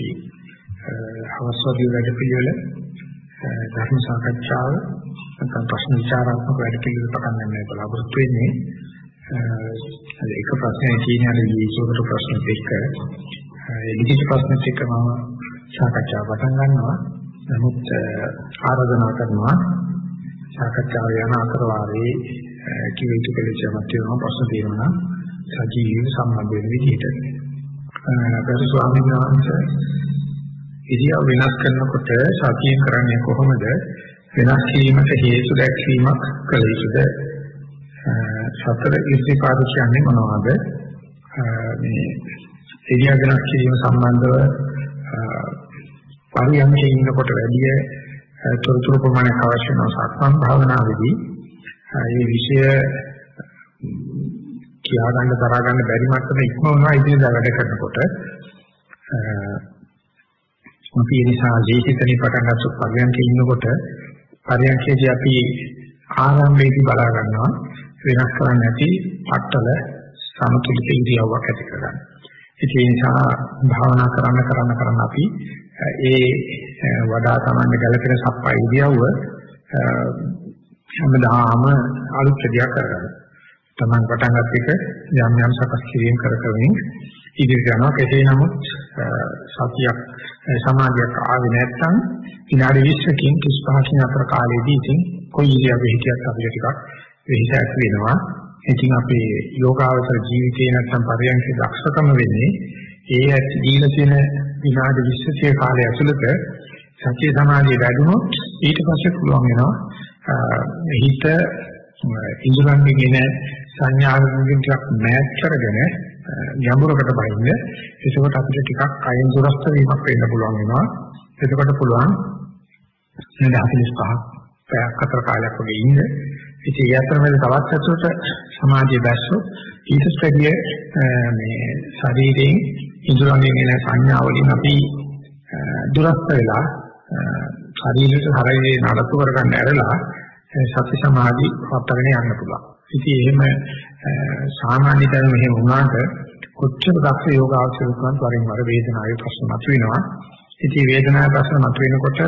දෙනාටම සිරුවන් සරණයි අපි අවස්වාදී වැඩ පිළිවෙල ධර්ම සාකච්ඡාව නැත්නම් ප්‍රශ්න විචාරාත්මක වැඩ පිළිවෙල පටන් ගන්න බලාපොරොත්තු වෙන්නේ. ඒක ප්‍රශ්නයේ තියෙන විශේෂ ප්‍රශ්න දෙක ඒ විදිහට ප්‍රශ්න දෙක මම සාකච්ඡාව පටන් ගන්නවා. නමුත් ආරාධනා කරනවා සාකච්ඡාව යන අතර වාරේ කිව යුතු කෙලෙසමත් වෙනවා ප්‍රශ්න තියෙනවා සජීවීව සම්බන්ධ වෙන විදිහට. ගරු ස්වාමීන් වහන්සේ ඉරියව් වෙනස් කරනකොට සතිය කරන්නේ කොහොමද? වෙනස් කිරීමට හේතු දැක්වීමක් කළ යුතුද? සතර ඉස්තිපාද කියන්නේ මොනවද? මේ ඉරියව් වෙනස් කිරීම සම්බන්ධව පරියන්කේ ඉන්නකොට වැඩි තොරතුරු ප්‍රමාණයක් අවශ්‍ය වෙන සක්මන් භාවනාවේදී. මේ විෂය කියා ගන්න තරහ ගන්න බැරි මට්ටම ඉක්මවනවා ඉදිරියට වැඩ කරනකොට අපි ඒ නිසා ජීවිතේ පටන් ගන්න පරියන්කේ ඉන්නකොට පරියන්කේදී අපි ආරම්භයේදී බලා ගන්නවා වෙනස් කරන්නේ නැති පట్టල සමතුලිත ඉරියව්වක් ඇති කරගන්න. ඒ නිසා භාවනා කරන්න කරන්න කරන්න අපි ඒ වඩා තමයි ගැළපෙන සප්පයි ඉරියව්ව හැමදාම අලුත් දෙයක් කරගන්න. තමන් පටන් ගන්න එක යම් යම් සකස් කිරීම කර කරමින් ඉදිරියට යනවා. කෙසේ නමුත් සතියක් සමාධියක් ආවේ නැත්නම් විනාඩි 20කින් 35කින් අතර කාලෙදී ඉතින් කොයි ඉරියව්වෙ හිටියත් අපිට ටිකක් වෙහෙසක් වෙනවා. ඉතින් අපේ යෝගාවචර ජීවිතේ නැත්නම් පරියන්කේ දක්ෂකම වෙන්නේ ඒ ඇති දීලා තියෙන විනාඩි 20 කාලය ඇතුළත සත්‍ය සමාධිය වැඩුණොත් ඊට පස්සේ පුළුවන් වෙනවා හිත ඉඳුරන්ගෙන සංඥාවකින් ටිකක් මෑච් කරගෙන ගැඹුරකට බහින්න. ඒකෝට අපිට ටිකක් කයින් දුරස්ත වීමක් වෙන්න පුළුවන් වෙනවා. එතකොට පුළුවන් නේද 45ක් පැයක් අතර කාලයක් වගේ ඉන්න. ඉතින් ඒ අතරමැද තවත් ඇතුළට සමාධිය දැස්සොත් ඊට ස්ටඩිය මේ ශරීරයෙන් ඉඳුරන්ගෙන සංඥාවලින් අපි දුරස්ත වෙලා ශරීරයට හරියට නඩත්තු කරගන්න ඇරලා සති සමාධි වත්තගෙන යන්න පුළුවන්. ඉතින් එහෙම සාමාන්‍ය තැන මෙහෙම වුණාට කොච්චර දක්ෂ යෝගාවචර වුණත් වරින් වර වේදනාවේ ප්‍රශ්න මතුවෙනවා. ඉතින් වේදනාවේ ප්‍රශ්න මතුවෙනකොට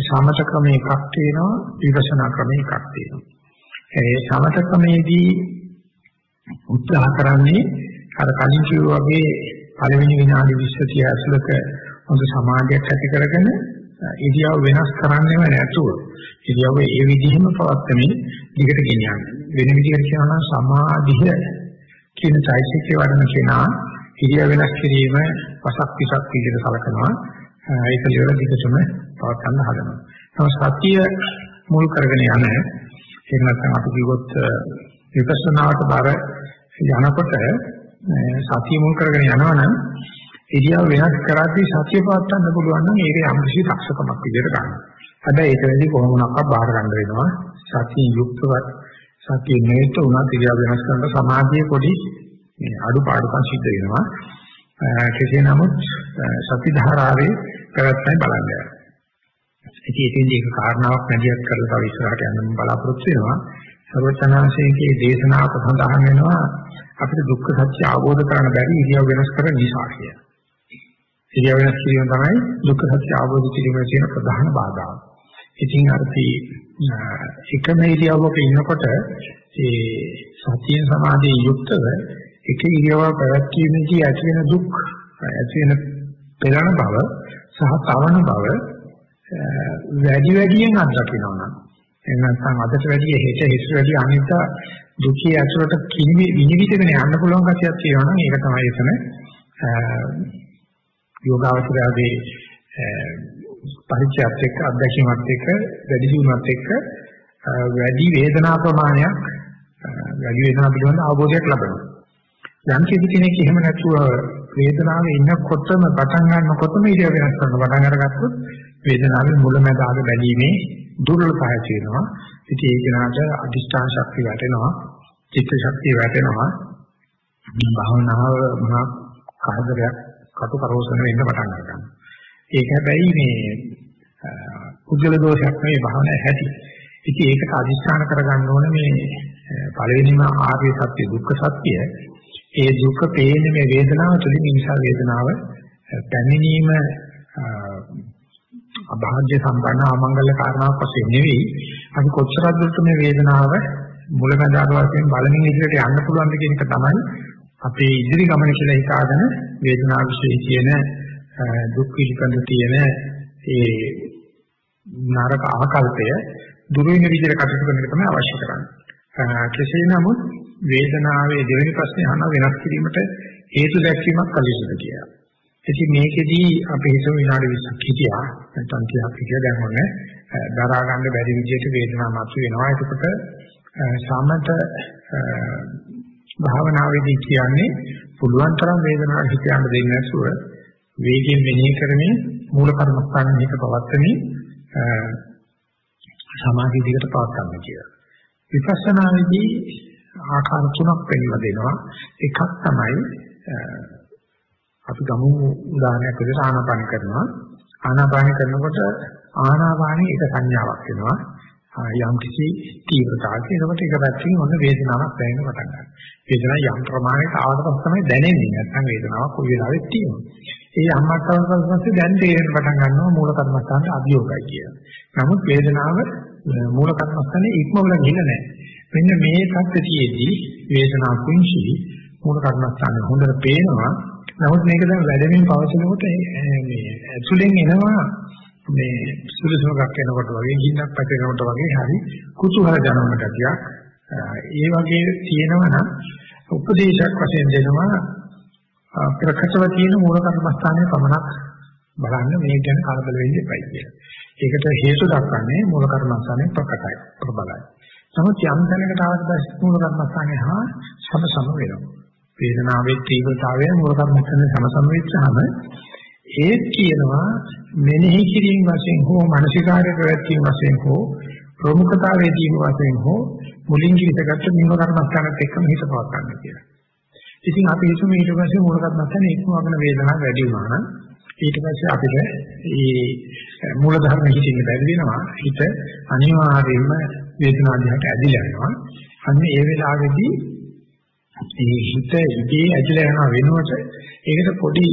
සමත ක්‍රම එකක් තියෙනවා විපස්සනා ක්‍රම එකක් තියෙනවා. ඒ සමත ක්‍රමේදී උත්සාහ කරන්නේ අර කලින් කිව්වා වගේ පළවෙනි විනාඩි 20 30 ඇතුළත හොඳ සමාධියක් ඇති කරගෙන ඉරියව් වෙනස් කරන්නේම නැතුව ඉරියව් ඒ විදිහම පවත්වමින් දිගට ගෙනියන්න. වෙන විදිහකට කියනවා නම් සමාධිය කියන চৈতසිකේ වඩන කෙනා ඉරියව් වෙනස් කිරීම වසක් පිසක් විදිහට සලකනවා. ඒක ලෙවල දිගටම පවත්වන්න හදනවා. තව සතිය මුල් කරගෙන යන ඒක නැත්නම් අපි කිව්වොත් විපස්සනාවට බර යනකොට සතිය මුල් කරගෙන යනවනම් ඉරියව් වෙනස් කරද්දී සතිය පවත්වන්න පුළුවන් නම් ඒක යම් කිසි දක්ෂකමක් විදිහට ගන්න. හැබැයි ඒකෙන්දී කොහොමනක්වත් බාහිර ගන්න වෙනවා. සතිය යුක්තව සතිය නේත උනත් ඉරියව් වෙනස් කරනකොට සමාධිය පොඩි අඩුපාඩුකම් සිද්ධ වෙනවා. කෙසේ නමුත් සති ධාරාවේ පැවැත්මයි බලන්නේ. ඉතින් එතෙන්දී ඒක කාරණාවක් නැදියක් කරලා තව ඉස්සරහට යන්න බලාපොරොත්තු වෙනවා. සර්වචනාංශයේ දේශනාවක සඳහන් වෙනවා අපිට දුක්ඛ සත්‍ය අවබෝධ කරගන්න බැරි ඉරියව් වෙනස් කරන නිසා කියලා. ඉරියව් වෙනස් කිරීම තමයි දුක්ඛ සත්‍ය අවබෝධ කිරීමේ තියෙන ප්‍රධාන බාධාව. ඉතින් අර්ථي එකම ඉරියව්වක ඉන්නකොට ඒ සතිය සමාධියේ යුක්තව එක ඉරියව්වක් පැවැත්වීමේදී ඇති වෙන දුක් ඇති වෙන පෙළන බව සහ තවන බව වැඩි වැඩියෙන් අත්දකිනවා නම්. එහෙම නැත්නම් අදට වැඩිය හෙට හෙට වැඩිය අනිත් දුකේ ඇතුළට කිනිවි විනිවිදගෙන යන්න පුළුවන් කතියක් තියෙනවා නම් ඒක තමයි එතන යෝගාවචරයේ පරිචයත් එක්ක අත්දැකීමත් එක්ක වැඩි දියුණුවත් එක්ක වැඩි වේදනා ප්‍රමාණයක් වැඩි වේදනා පිළිබඳ අවබෝධයක් ලබනවා. යම් කිසි කෙනෙක් එහෙම නැතුව වේදනාවේ ඉන්නකොටම පටන් ගන්නකොටම ඉරියව් වෙනස් කරන පටන් අරගත්තොත් වේදනාවේ මුලැමැද ආග බැලීමේ දුර්වලතාවය තියෙනවා. ඉතින් ඒ කෙනාට අධිෂ්ඨාන ශක්තිය වැටෙනවා, චිත්ත ශක්තිය වැටෙනවා. භාවනාව මහා කාර්යයක් කටු කරෝසන වෙන්න පටන් ගන්නවා. ඒක හැබැයි මේ කුජල දෝෂයක් නෙවෙයි භාවනාවේ හැටි. ඉතින් ඒකට අධිෂ්ඨාන කරගන්න ඕනේ මේ පළවෙනිම ආර්ය සත්‍ය දුක්ඛ සත්‍ය. ඒ දුක පේන්නේ මේ වේදනාව තුළින් නිසා වේදනාව පැමිණීම අභාග්‍ය සම්පන්න අමංගල කාරණාවක් වශයෙන් නෙවෙයි අපි කොච්චරක් දුරට මේ වේදනාව මුලමඳාර වශයෙන් බලමින් ඉදිරියට යන්න පුළුවන්ද කියන එක තමයි අපේ ඉදිරි ගමන කියලා හිතාගෙන වේදනාව විශ්ේ කියන දුක් පිළිබඳ තියෙන ඒ නරක ආකල්පය දුරු වෙන විදිහට කටයුතු කරන එක තමයි අවශ්‍ය කරන්නේ. කෙසේ නමුත් වේදනාවේ දෙවෙනි ප්‍රශ්නේ අහන වෙනස් කිරීමට හේතු දැක්වීමක් කළ යුතුද කියලා. ඉතින් මේකෙදී අපි හිතුව විනාඩි 20ක් හිටියා. නැත්නම් 30ක් හිටියා දැන් ඔන්න දරා ගන්න බැරි විදිහට වේදනාව මතු වෙනවා. ඒකට සමත භාවනාවේදී කියන්නේ පුළුවන් තරම් වේදනාව හිත යන්න දෙන්නේ නැතුව වේගයෙන් මෙනෙහි කරමින් මූල කර්මස්ථානයේ හිත පවත්වමින් සමාධිය දිකට පවත් ගන්න කියලා. විපස්සනාවේදී ආකාර තුනක් පෙන්වලා දෙනවා. එකක් තමයි අපි ගමු උදාහරණයක් විදිහට ආනාපාන කරනවා. ආනාපාන කරනකොට ආනාපානයේ එක සංඥාවක් වෙනවා. යම් කිසි තීව්‍රතාවයක ඒකට එක පැත්තකින් මොන වේදනාවක් දැනෙන්න පටන් ගන්නවා. වේදනාව යම් ප්‍රමාණයකට ආවට පස්සේ තමයි දැනෙන්නේ. නැත්නම් වේදනාවක් කොයි වෙලාවෙත් තියෙනවා. ඒ අම්මත්වන්ට පස්සේ දැන් තේරෙන්න පටන් ගන්නවා මූල කර්මස්ථානට අභියෝගයි කියලා. නමුත් වේදනාව මූල කර්මස්ථානේ ඉක්මවල ගිහිල්ලා නැහැ. මෙන්න මේ තත්ත්වයේදී වේදනාව කුංචි මූල කර්මස්ථානේ හොඳට පේනවා. නමුත් මේක දැන් වැඩමින් පවතිනකොට මේ ඇතුලෙන් එනවා මේ සුළුසුමක් වෙනකොට වගේ ගින්නක් පැටවෙනකොට වගේ හරි කුතුහල ජනන ගතියක් ඒ වගේ තියෙනවා නම් උපදේශයක් වශයෙන් දෙනවා ප්‍රකටව තියෙන මූල කර්මස්ථානයේ පමණක් බලන්න මේ ගැන කලබල වෙන්න එපයි කියලා. ඒකට හේතු දක්වන්නේ මූල කර්මස්ථානයේ ප්‍රකටයි ප්‍රබලයි. නමුත් යම් තැනකට ආවට පස්සේ මූල කර්මස්ථානයේ හා සමසම වෙනවා. වේදනාවේ තීව්‍රතාවය මූල කර්මස්ථානයේ සමසම වෙච්චාම ඒත් කියනවා මෙනෙහි කිරීම වශයෙන් හෝ මානසිකාර්ය ප්‍රවැත්වීම වශයෙන් හෝ ප්‍රමුඛතාවයේ දීම වශයෙන් හෝ මුලින් කිවිතකට මූල කර්මස්ථානත් එක්කම හිත පවත් ගන්න කියලා. ඉතින් අපි හිතමු ඊට පස්සේ මූල කර්මස්ථානේ ඉක්මවගෙන වේදනාවක් වැඩි වුණා නම් ඊට පස්සේ අපිට මේ මූල ධර්ම හිතින් බැරි වෙනවා. හිත අනිවාර්යයෙන්ම වේදනාව දිහාට ඇදිලා යනවා. අන්න ඒ වෙලාවේදී මේ හිත ඉදී ඇදිලා යන වෙනුවට ඒකට පොඩි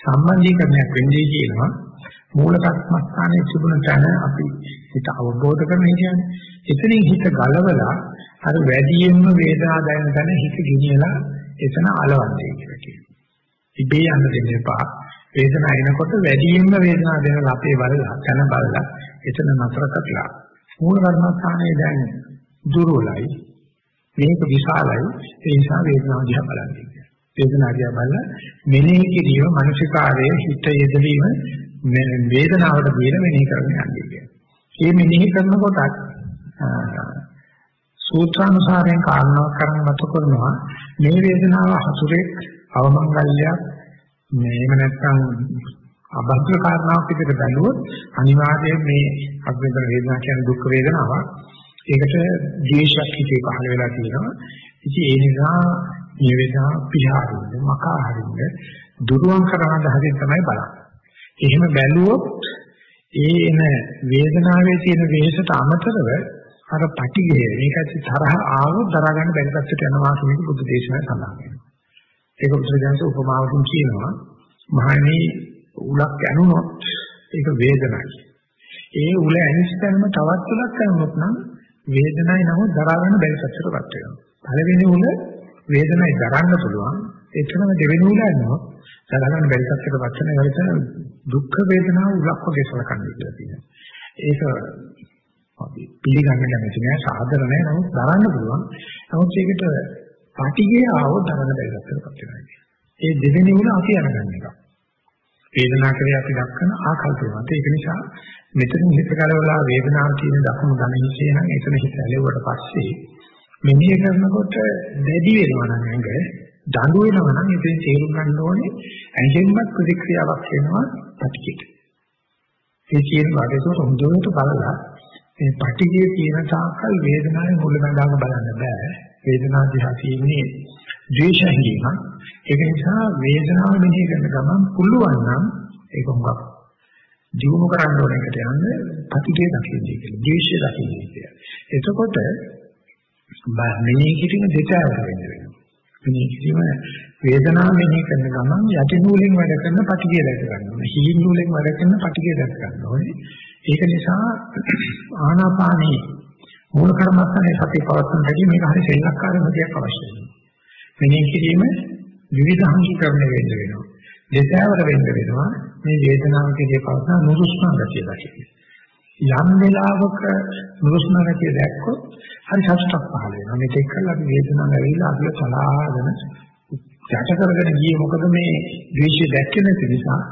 සම්බන්ධීකරණයක් වෙන්නේ කියනවා. මූල කර්මස්ථානයේ තිබුණ තැන අපි හිත අවබෝධ කරගෙන කියන්නේ. එතනින් හිත ගලවලා අර වැඩියෙන්ම වේදනාව දැනෙන තැන හිත ගෙනියලා එතන අලවන්නේ කියලා කියනවා. ඉබේ යන්න දෙන්න එපා. වේදනාව එනකොට වැඩියෙන්ම වේදනාව දෙන අපේ බලලා තන බලලා එතන නතර කරලා මූල කර්මස්ථානයේ දැන් දුර්වලයි මේක විශාලයි ඒ නිසා වේදනාව දිහා බලන්නේ. වේදනාව දිහා බලලා මෙනෙහි කිරීම මානසිකාරයේ හිත යෙදවීම වේදනාවට දීලා මෙනෙහි කරන්න යන්නේ. මේ මෙනෙහි කරනකොට සූත්‍රානුසාරයෙන් කාරණාවක් කරන් මත කරනවා මේ වේදනාව හසුරෙක් අවමංගල්‍යයක් මේක නැත්තම් අභද්‍ර කාරණාවක් විදිහට බැලුවොත් අනිවාර්යයෙන් මේ අභ්‍යන්තර වේදනාව කියන්නේ දුක් වේදනාවක්. ඒකට ද්වේෂයක් හිතේ පහළ වෙලා තියෙනවා. ඉතින් ඒ නිසා මේ වේදනාව පිහාරින්න, මකා හරින්න, දුරුවන් කරන දහදින් තමයි බලන්නේ. එහෙම බැලුවොත් ඒ එන වේදනාවේ තියෙන වෙහසට අමතරව අර පටිඝය මේකත් තරහ ආවොත් දරා ගන්න බැරි පැත්තට යනවා කියන එක බුද්ධ දේශනාවේ සඳහන් වෙනවා. ඒක බුදුරජාණන් උපමාවකින් කියනවා මහණනි උලක් ඇනුනොත් ඒක වේදනයි. ඒ උල ඇනිස්තනම තවත් උලක් ඇනුනොත් නම් වේදනයි නමුත් දරා ගන්න බැරි පැත්තටපත් වෙනවා. පළවෙනි උල වේදනයි දරන්න පුළුවන්. ඒකම දෙවෙනි උල ඇනුනොත් දරා ගන්න බැරි පැත්තටපත් වෙන ඒකට දුක්ඛ වේදනාව උලක් වගේ සලකන්නේ කියලා තියෙනවා. ඒක අපි පිළිගන්න කැමති නෑ සාධර නෑ නමුත් දරන්න පුළුවන්. නමුත් ඒකට පටිගය ආවොත් දරන්න බැරි තත්ත්වයකට වෙනවා. ඒ දෙවෙනි උන අපි අරගන්න එක. වේදනාකරේ අපි දක්වන ආකල්පය මත ඒක නිසා මෙතන හිත කලවලා වේදනාව කියන දකුණු ධනෙහිසේ නම් එතන හිත ඇලෙවට පස්සේ මෙනෙහි කරනකොට දැඩි වෙනවා නම් ඇඟ දඬු වෙනවා නම් ඉතින් තේරුම් ගන්න ඕනේ ඇඟෙන්වත් ප්‍රතික්‍රියාවක් වෙනවා පටිගයට. ඒ කියන වාදයට හොඳට බලලා මේ පටිගයේ තියෙන තාක්කල් වේදනාවේ මුල බඳාම බලන්න බෑ. වේදනාව දිහා තියෙන්නේ ද්වේෂයෙන්. ඒක නිසා වේදනාව මෙහෙය කරන ගමන් පුළුවන් නම් ඒක හුඟක් ජීවු කරන්න ඕන එකට යන්නේ පටිගයේ දකින්නේ කියලා. ද්වේෂය දකින්නේ කියලා. එතකොට මෙනෙහි කිරීම දෙතෑවර වෙන්න වෙනවා. මෙනෙහි කිරීම වේදනාව මෙනෙහි කරන ගමන් යටි නූලෙන් වැඩ කරන පටිගය දැක ගන්නවා. හිින් නූලෙන් වැඩ කරන පටිගය දැක ගන්නවා. ඒක නිසා ආනාපානී මූල කර්මස්ථානයේ සතිය පවත්වන හැටි මේක හරි සෙල්ලක්කාරම දෙයක් අවශ්‍යයි. මෙනෙහි කිරීම විවිධාංගීකරණය වෙන්න වෙනවා. දෙතෑවර වෙන්න වෙනවා. මේ වේදනාව කෙරේ පවත්න නුරුස්නා ගතිය දැකීම. යම් වෙලාවක නුරුස්නා ගතිය දැක්කොත් හරි සතුටක් පහළ වෙනවා. මේක එක්කලා අපි වේදනාව ඇවිල්ලා අපිව සලාගෙන යට කරගෙන ගියේ මොකද මේ ද්වේෂය දැක්කේ නැති නිසා